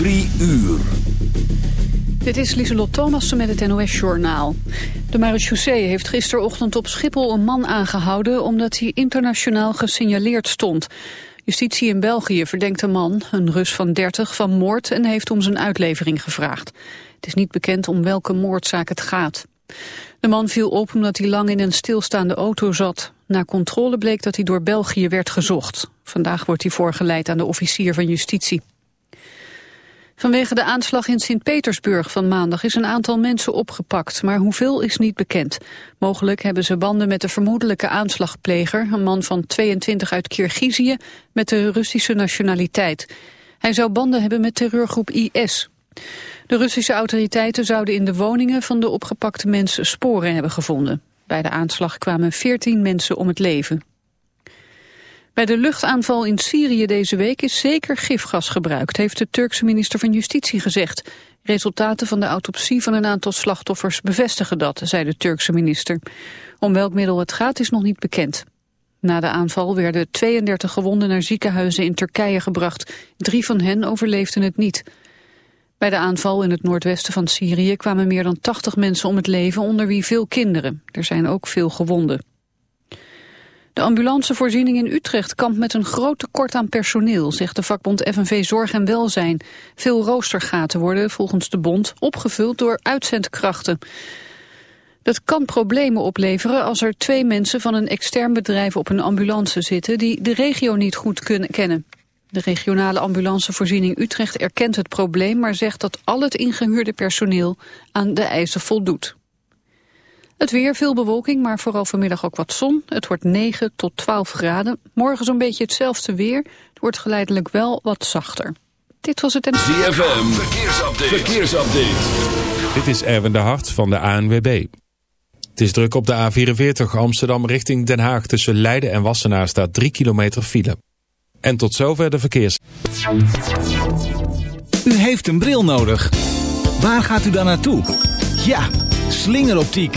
Drie uur. Dit is Lieselot Thomassen met het NOS-journaal. De marechaussee heeft gisterochtend op Schiphol een man aangehouden... omdat hij internationaal gesignaleerd stond. Justitie in België verdenkt de man, een Rus van 30, van moord... en heeft om zijn uitlevering gevraagd. Het is niet bekend om welke moordzaak het gaat. De man viel op omdat hij lang in een stilstaande auto zat. Na controle bleek dat hij door België werd gezocht. Vandaag wordt hij voorgeleid aan de officier van justitie. Vanwege de aanslag in Sint-Petersburg van maandag is een aantal mensen opgepakt, maar hoeveel is niet bekend. Mogelijk hebben ze banden met de vermoedelijke aanslagpleger, een man van 22 uit Kirgizië met de Russische nationaliteit. Hij zou banden hebben met terreurgroep IS. De Russische autoriteiten zouden in de woningen van de opgepakte mensen sporen hebben gevonden. Bij de aanslag kwamen 14 mensen om het leven. Bij de luchtaanval in Syrië deze week is zeker gifgas gebruikt, heeft de Turkse minister van Justitie gezegd. Resultaten van de autopsie van een aantal slachtoffers bevestigen dat, zei de Turkse minister. Om welk middel het gaat is nog niet bekend. Na de aanval werden 32 gewonden naar ziekenhuizen in Turkije gebracht. Drie van hen overleefden het niet. Bij de aanval in het noordwesten van Syrië kwamen meer dan 80 mensen om het leven, onder wie veel kinderen. Er zijn ook veel gewonden. De ambulancevoorziening in Utrecht kampt met een groot tekort aan personeel, zegt de vakbond FNV Zorg en Welzijn. Veel roostergaten worden volgens de bond opgevuld door uitzendkrachten. Dat kan problemen opleveren als er twee mensen van een extern bedrijf op een ambulance zitten die de regio niet goed kunnen kennen. De regionale ambulancevoorziening Utrecht erkent het probleem, maar zegt dat al het ingehuurde personeel aan de eisen voldoet. Het weer, veel bewolking, maar vooral vanmiddag ook wat zon. Het wordt 9 tot 12 graden. Morgen zo'n beetje hetzelfde weer. Het wordt geleidelijk wel wat zachter. Dit was het... En... ZFM, verkeersupdate. verkeersupdate. Dit is Erwin de Hart van de ANWB. Het is druk op de A44 Amsterdam richting Den Haag. Tussen Leiden en Wassenaar staat 3 kilometer file. En tot zover de verkeers. U heeft een bril nodig. Waar gaat u dan naartoe? Ja, slingeroptiek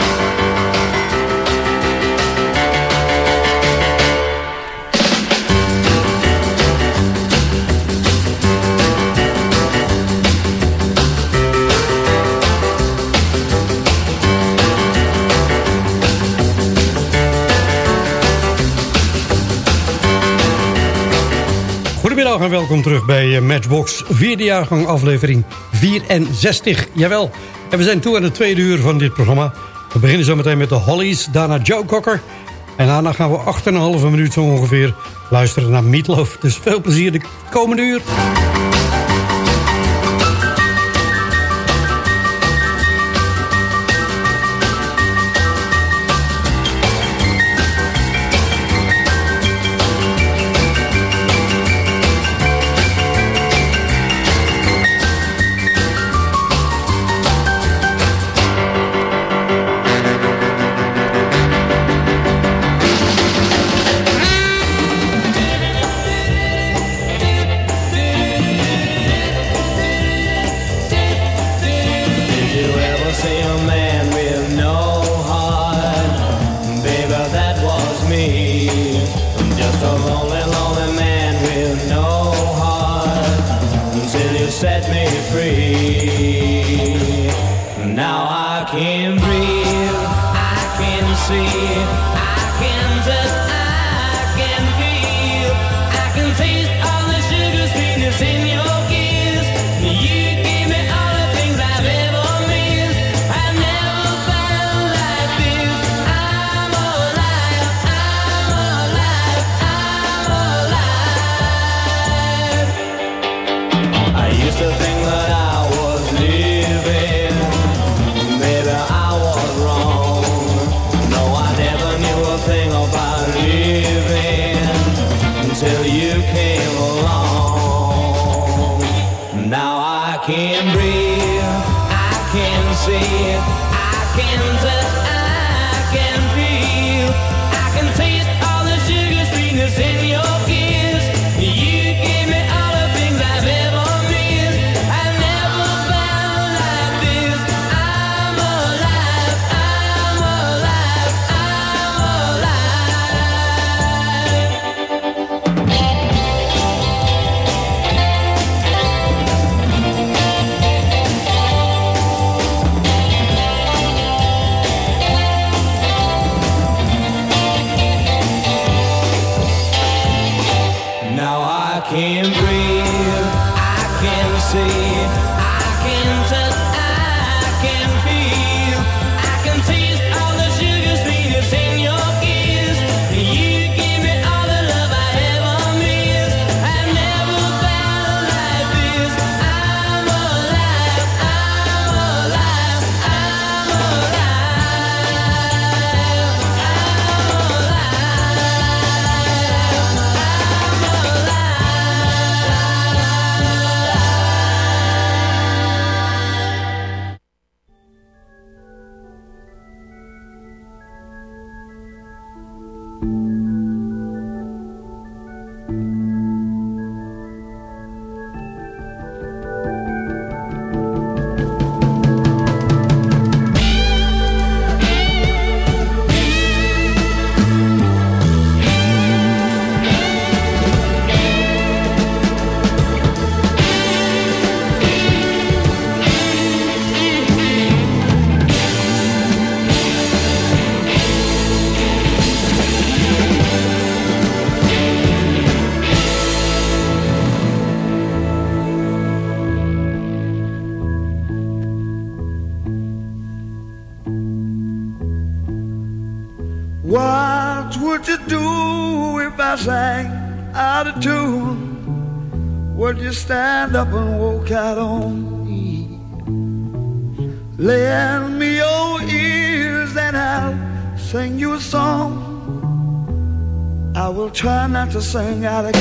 En welkom terug bij eh, Matchbox, vierde jaargang aflevering 64. Jawel, en we zijn toe aan het tweede uur van dit programma. We beginnen zo meteen met de Hollies, daarna Joe Cocker. En daarna gaan we 8,5 minuut zo ongeveer luisteren naar Meatloaf. Dus veel plezier de komende uur. Sing out of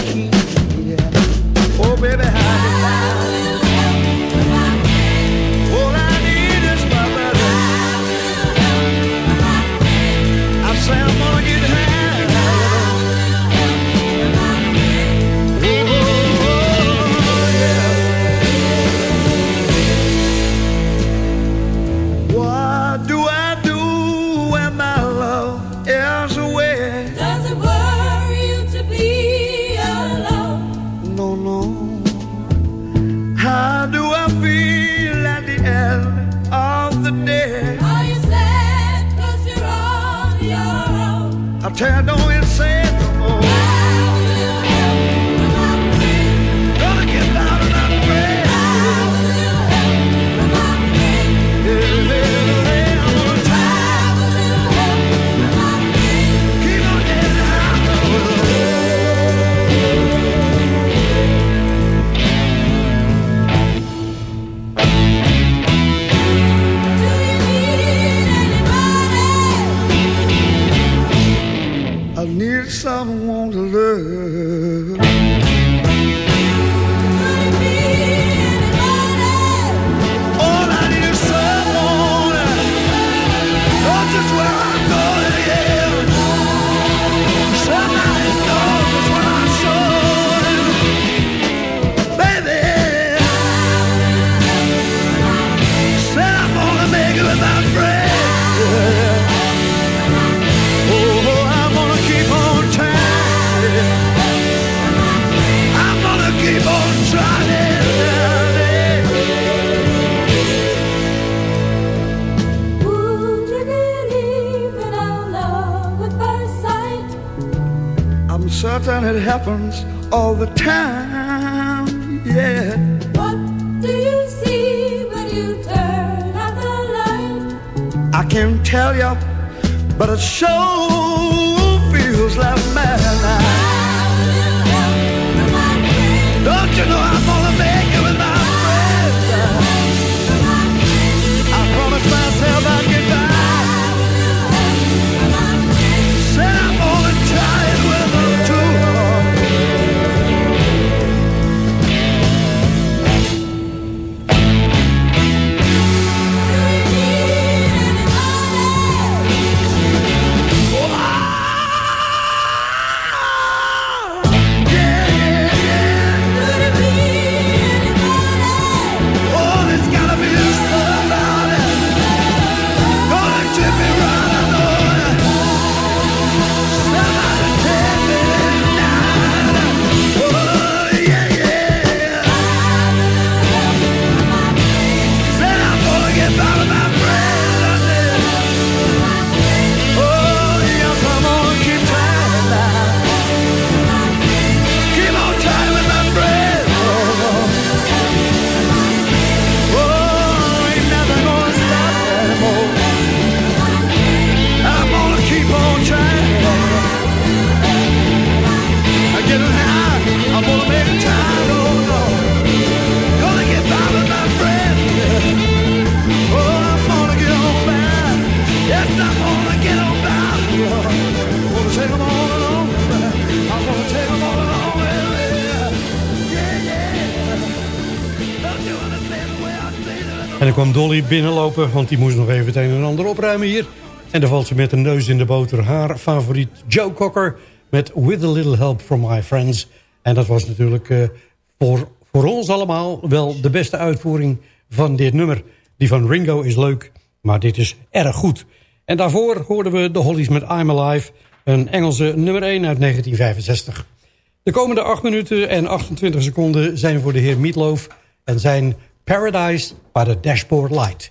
Dolly binnenlopen, want die moest nog even het een en ander opruimen hier. En dan valt ze met een neus in de boter. Haar favoriet Joe Cocker met With a Little Help from My Friends. En dat was natuurlijk eh, voor, voor ons allemaal wel de beste uitvoering van dit nummer. Die van Ringo is leuk, maar dit is erg goed. En daarvoor hoorden we de Hollies met I'm Alive, een Engelse nummer 1 uit 1965. De komende 8 minuten en 28 seconden zijn voor de heer Meatloaf... en zijn Paradise by the Dashboard Light.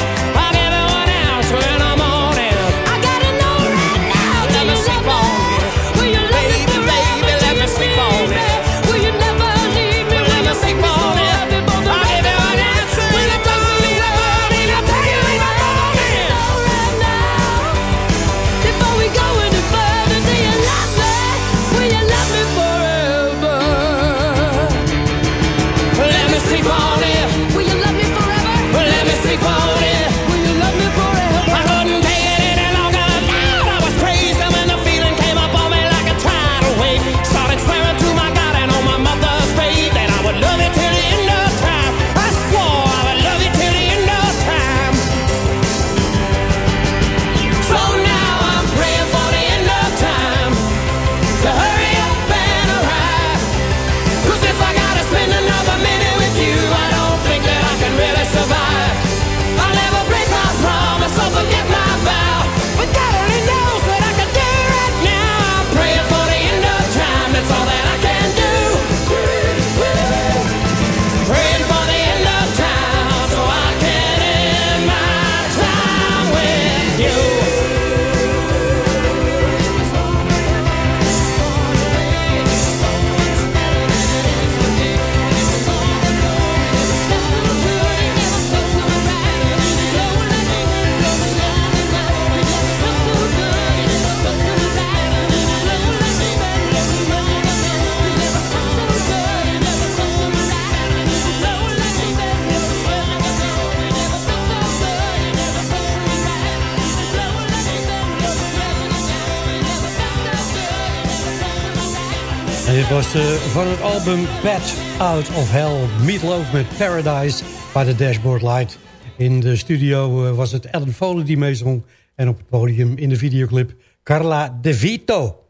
van het album Patch Out of Hell. Meatloaf met Paradise By de Dashboard Light. In de studio eh, was het Adam Foley die meezong. En op het podium in de videoclip Carla De Vito.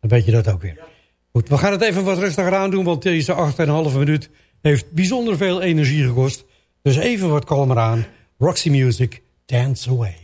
Dan weet je dat ook weer. Goed, we gaan het even wat rustiger aan doen. Want deze 8,5 minuut heeft bijzonder veel energie gekost. Dus even wat kalmer aan. Roxy Music, Dance Away.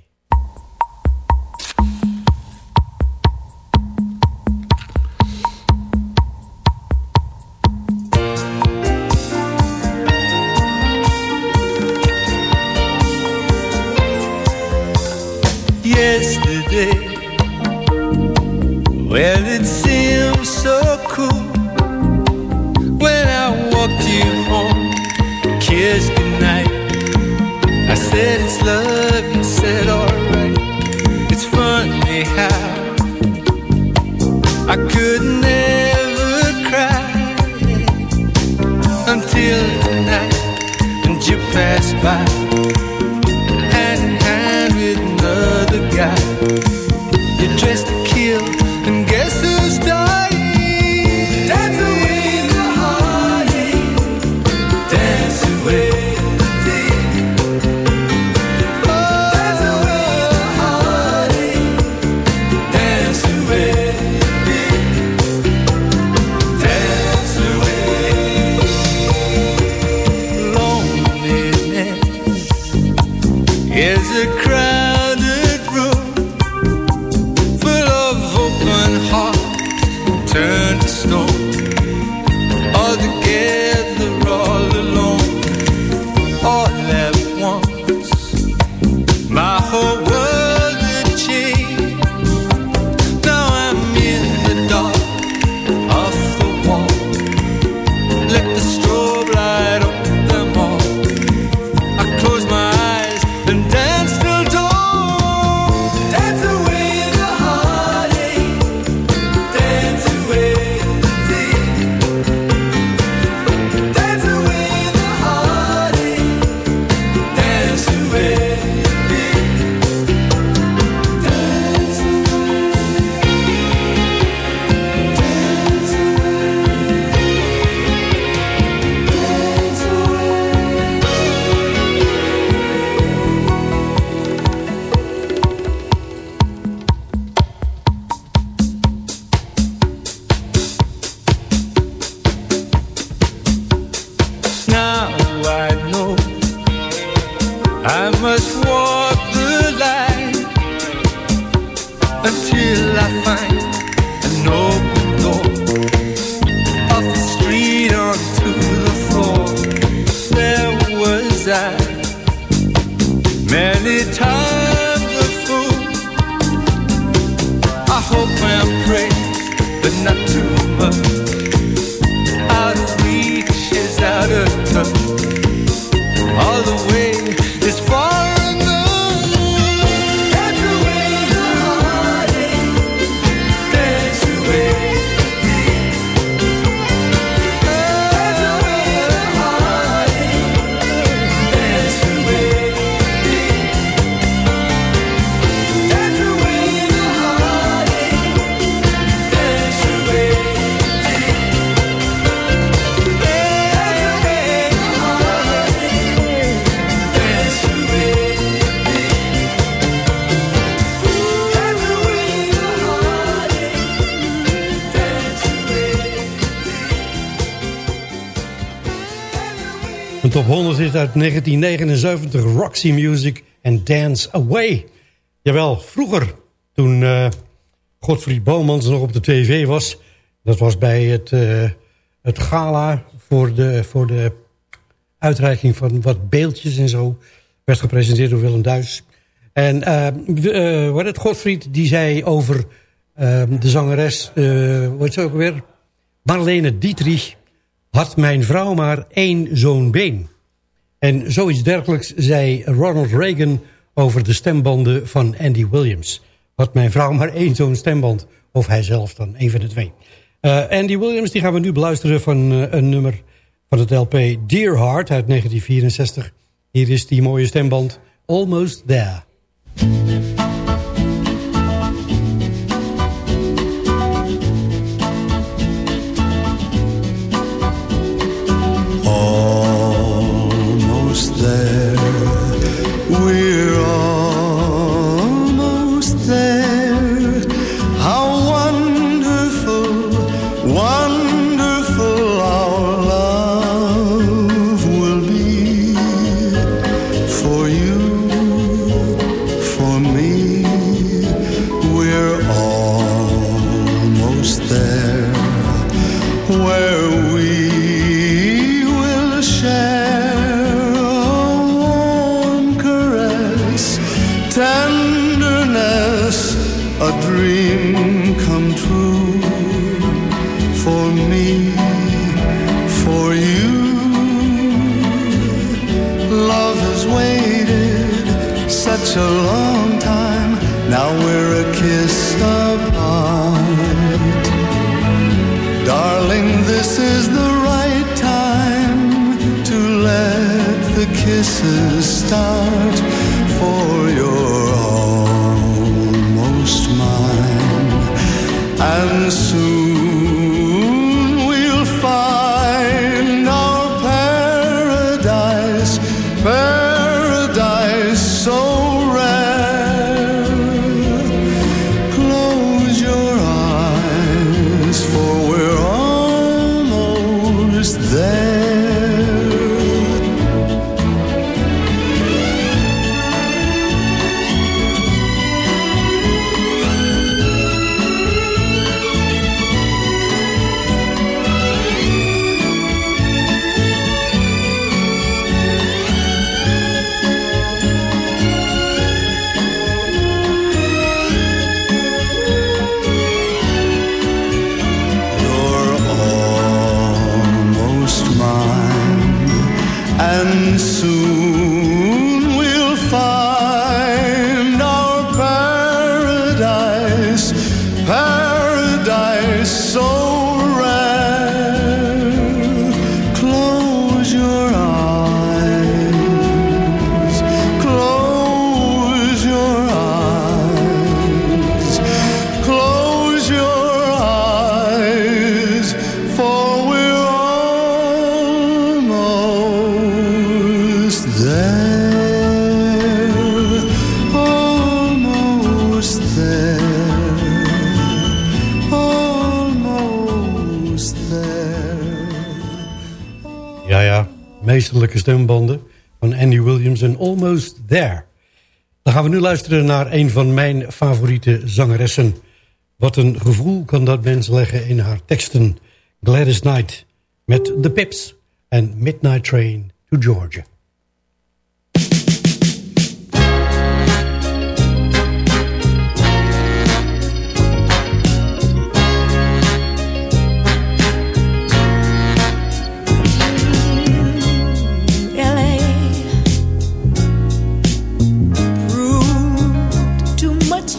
1979, Roxy Music en Dance Away. Jawel, vroeger, toen eh, Godfried nog op de tv was... dat was bij het, eh, het gala voor de, voor de uitreiking van wat beeldjes en zo... werd gepresenteerd door Willem Duis. En eh uh, wat het Godfried, die zei over eh, de zangeres... eh hoe heet ze ook weer? Marlene Dietrich had mijn vrouw maar één zo'n been. En zoiets dergelijks zei Ronald Reagan over de stembanden van Andy Williams. Had mijn vrouw maar één zo'n stemband. Of hij zelf dan, een van de twee. Eh, Andy Williams, die gaan we nu beluisteren van eh, een nummer van het LP Dear Heart uit 1964. Hier is die mooie stemband Almost There. There. We're almost soon meesterlijke stembanden van Andy Williams en Almost There. Dan gaan we nu luisteren naar een van mijn favoriete zangeressen. Wat een gevoel kan dat mens leggen in haar teksten. Gladys Knight met The Pips en Midnight Train to Georgia.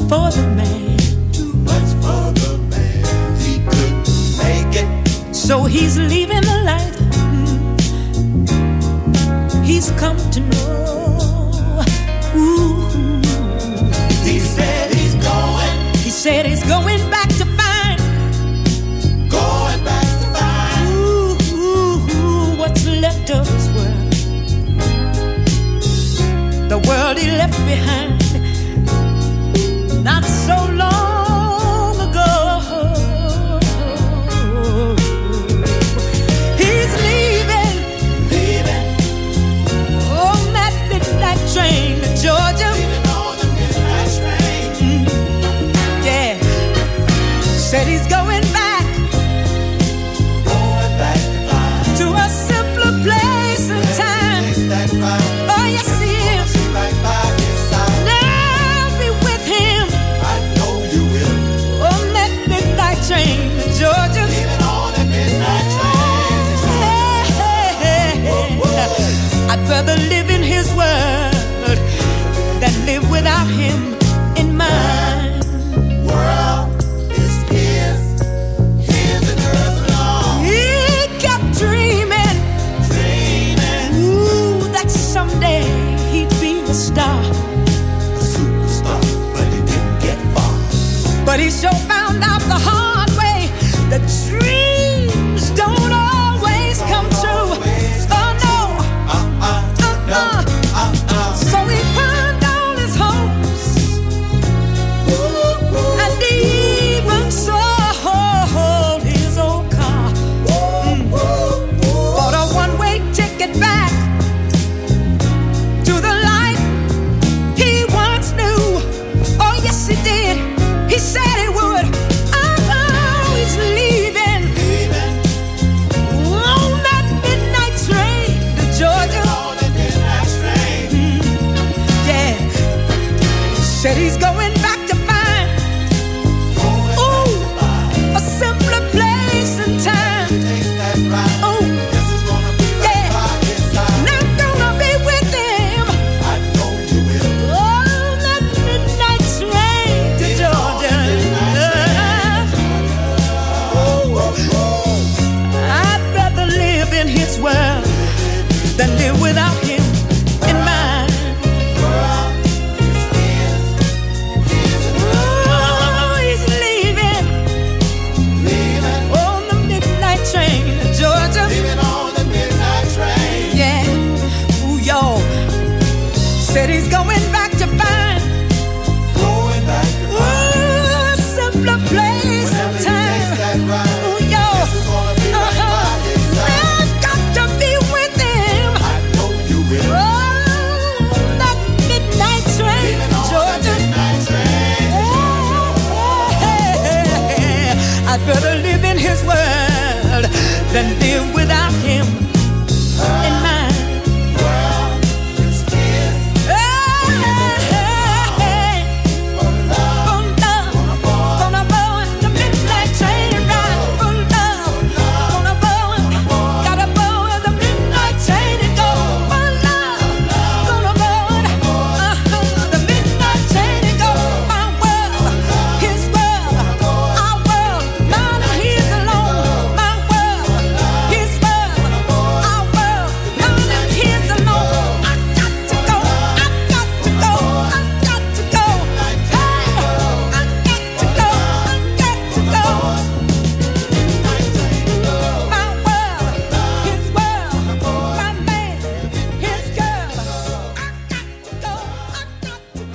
for the man. Too much for the man. He couldn't make it. So he's leaving the light. Mm, he's come to know. He said he's going. He said he's going back to find. Going back to find. Ooh what's left of his world. The world he left behind.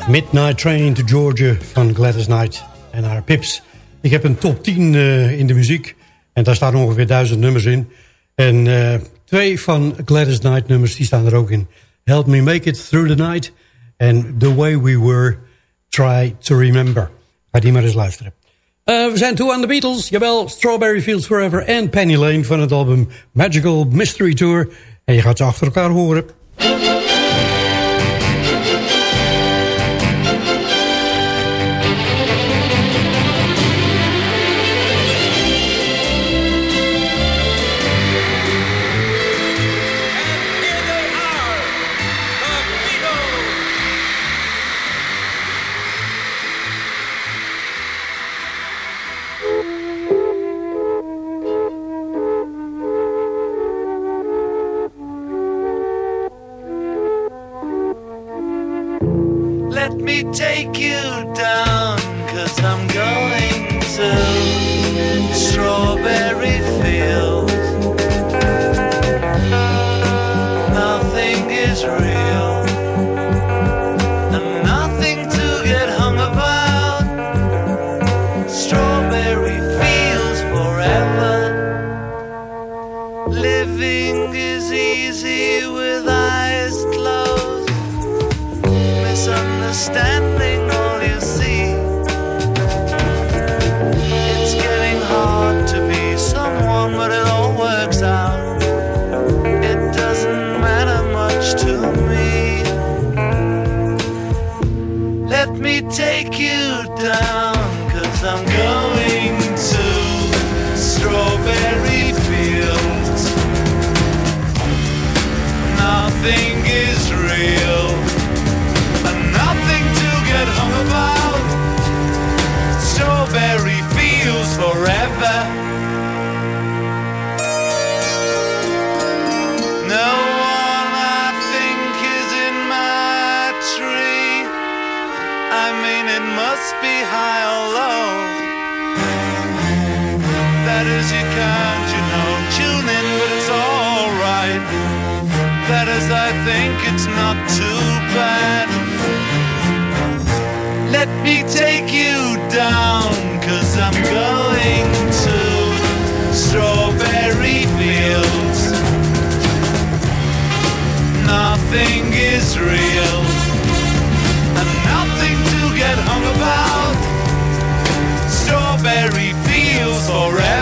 Midnight Train to Georgia van Gladys Knight en haar pips. Ik heb een top 10 eh, in de muziek. En daar staan ongeveer duizend nummers in. En eh, twee van Gladys Knight nummers die staan er ook in. Help Me Make It Through the Night. En The Way We Were, Try to Remember. Ga die maar eens luisteren. Eh, we zijn toe aan de Beatles. Jawel, Strawberry Fields Forever en Penny Lane van het album Magical Mystery Tour. En je gaat ze achter elkaar horen. Too. Let me take you down, cause I'm going to Strawberry Fields. Nothing is real, and nothing to get hung about. Strawberry Fields forever.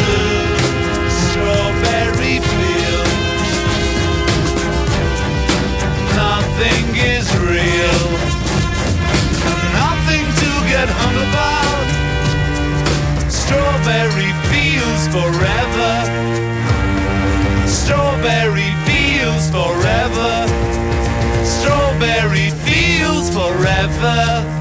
get hung about. Strawberry fields forever. Strawberry fields forever. Strawberry fields forever.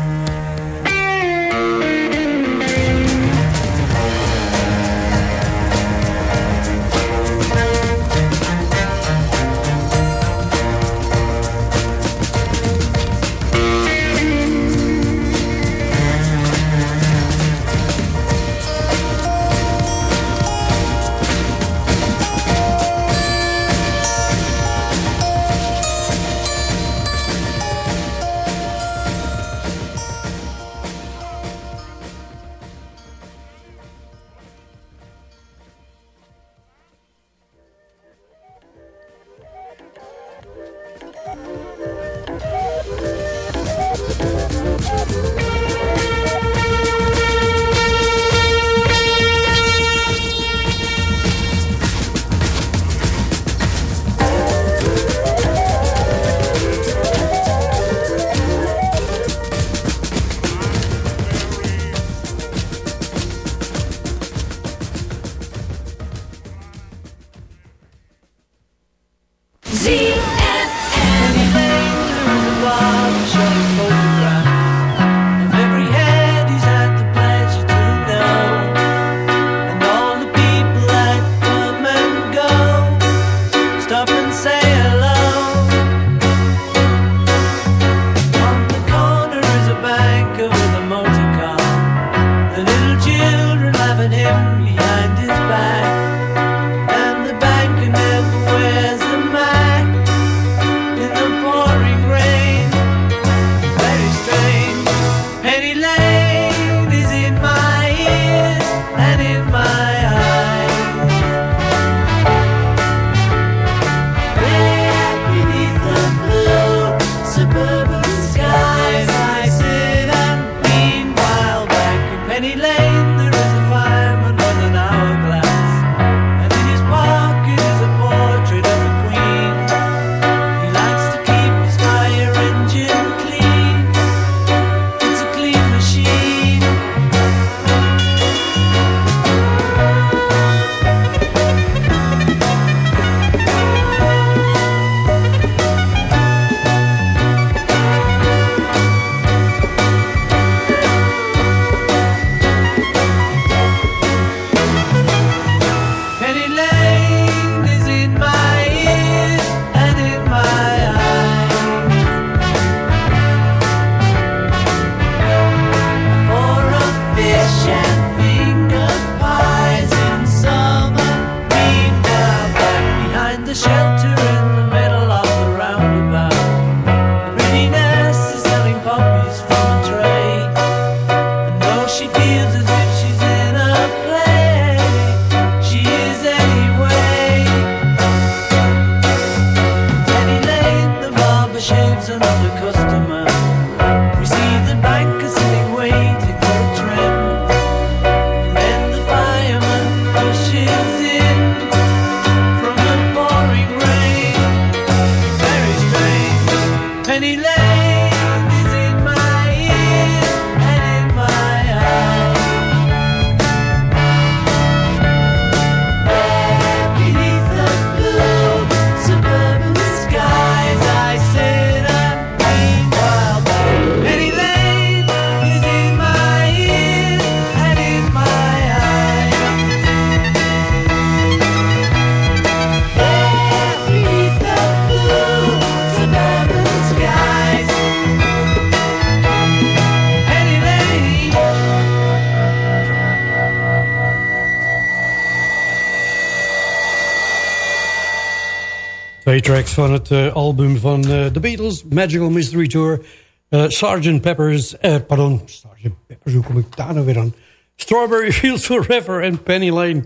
Twee tracks van het eh, album van eh, The Beatles, Magical Mystery Tour. eh Sgt. Pepper's, pardon, Sgt. Pepper's, hoe kom ik daar nou weer aan? Strawberry Fields Forever en Penny Lane.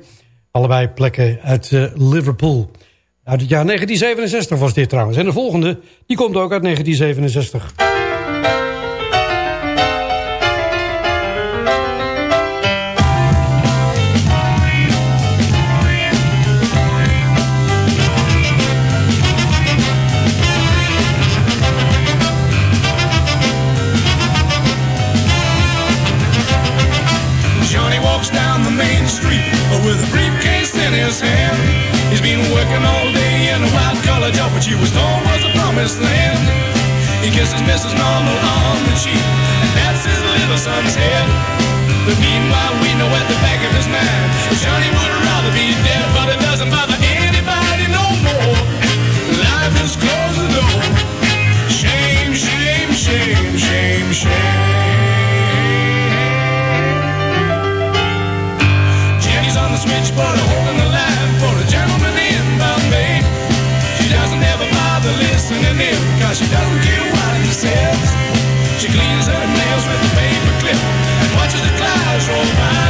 Allebei plekken uit Liverpool. Uit het jaar 1967 was dit trouwens. En de volgende, die komt ook uit 1967. His hand. He's been working all day in a white collar job, but he was told was the promised land. He kisses Mrs. Normal on the cheek, and that's his little son's head. But meanwhile, we know at the back of his mind, Johnny would rather be dead, but it doesn't bother anybody no more. Life has closed the door. Shame, shame, shame, shame, shame. Jenny's on the switchboard she doesn't care what he says. She cleans her nails with a paper clip and watches the clouds roll by.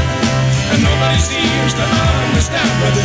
And nobody seems to understand why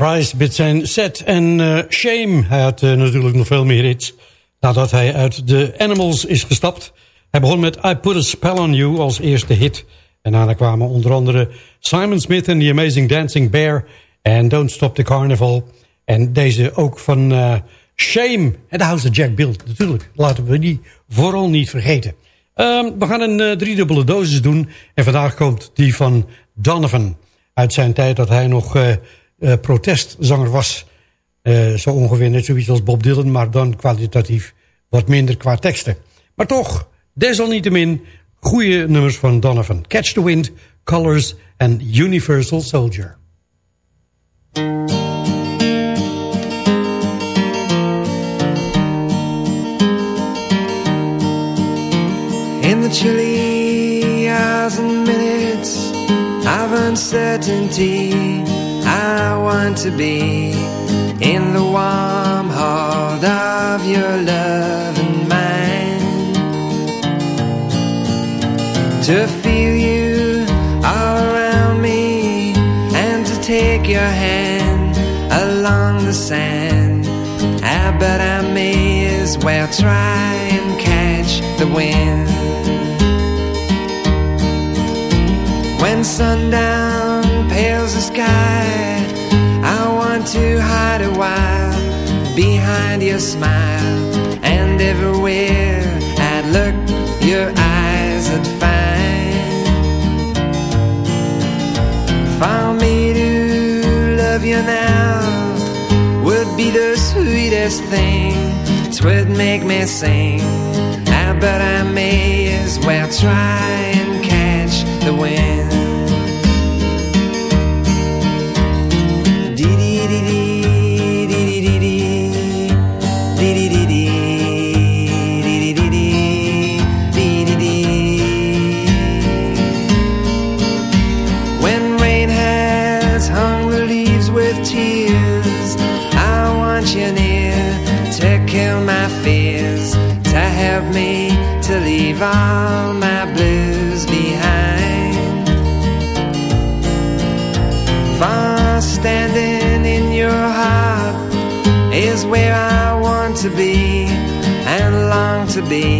Price met zijn set en eh, Shame. Hij had eh, natuurlijk nog veel meer hits nadat hij uit The Animals is gestapt. Hij begon met I Put a Spell on You als eerste hit. En daarna kwamen onder andere Simon Smith en The Amazing Dancing Bear en Don't Stop the Carnival. En deze ook van eh, Shame en de House of Jack Bill. Natuurlijk, laten we die vooral niet vergeten. Ehm, we gaan een driedubbele dosis doen. En vandaag komt die van Donovan. Uit zijn tijd dat hij nog protestzanger was. Eh, zo ongeveer net zoiets als Bob Dylan, maar dan kwalitatief wat minder qua teksten. Maar toch, desalniettemin, goede nummers van Donovan. Catch the Wind, Colors en Universal Soldier. In the chilly hours and minutes of uncertainty, I want to be in the warm heart of your love and mine. To feel you all around me and to take your hand along the sand. Ah, I bet I may as well try and catch the wind. When sundown pales the sky, to hide a while behind your smile. And everywhere I'd look, your eyes would find. For me to love you now would be the sweetest thing. Twould make me sing. Ah, I bet I may as well try and catch the wind. Leave all my blues behind. For standing in your heart is where I want to be and long to be.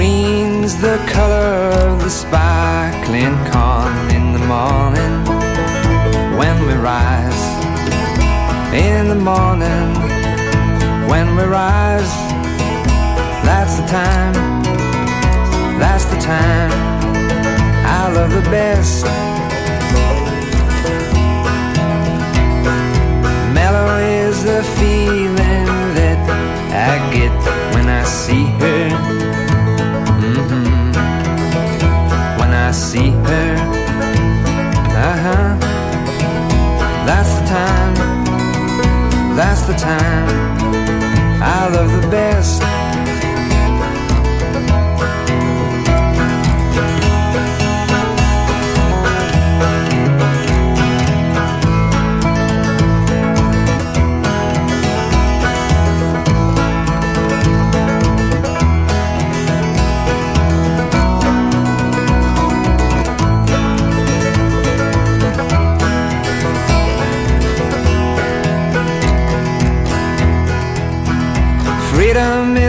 green's the color of the sparkling corn in the morning. When we rise in the morning when we rise that's the time that's the time. I love the best. Mellow is the feeling that I get when I see her I see her. Uh-huh. That's the time. That's the time. I love the best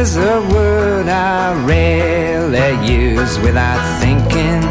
is a word I rarely use without thinking.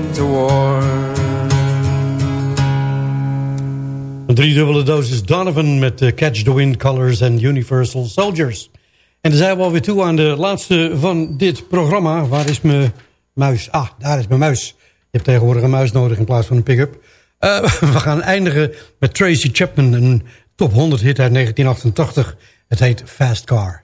to war. Een driedubbele dosis Donovan met eh, Catch the Wind, Colors en Universal Soldiers. En dan zijn we alweer toe aan de laatste van dit programma. Waar is mijn muis? Ah, daar is mijn muis. Je hebt tegenwoordig een muis nodig in plaats van een pick-up. Eh, we gaan eindigen met Tracy Chapman, een top 100 hit uit 1988. Het heet Fast Car.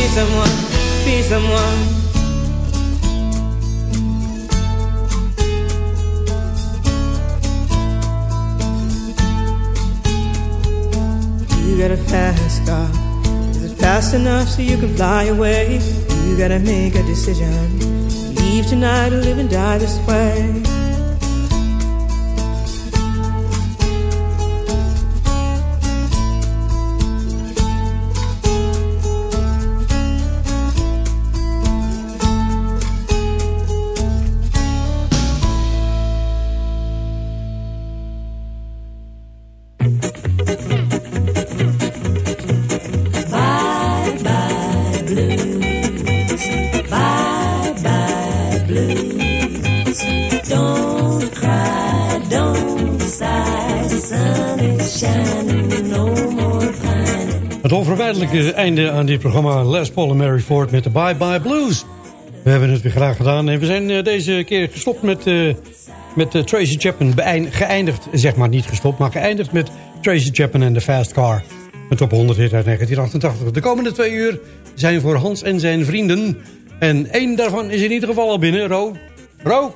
be someone, be someone. You got a fast car. Is it fast enough so you can fly away? You gotta make a decision. Leave tonight or live and die this way. Einde aan dit programma Les Paul en Mary Ford met de Bye Bye Blues. We hebben het weer graag gedaan en we zijn eh, deze keer gestopt met, eh, met eh, Tracy Chapman. Geëindigd, zeg maar niet gestopt, maar geëindigd met Tracy Chapman en de Fast Car. Een top 100 hit uit 1988. De komende twee uur zijn voor Hans en zijn vrienden. En één daarvan is in ieder geval al binnen, Ro. Ro?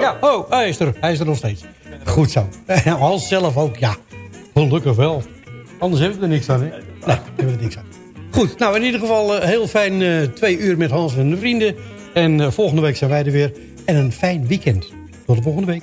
Ja, oh, hij is er. Hij is er nog steeds. Goed zo. Hans zelf ook, ja. Gelukkig wel. Anders hebben we er niks aan, hè? Nee, hebben we er niks aan. Goed, nou in ieder geval eh, heel fijn eh, twee uur met Hans en de vrienden. En eh, volgende week zijn wij er weer. En een fijn weekend. Tot de volgende week.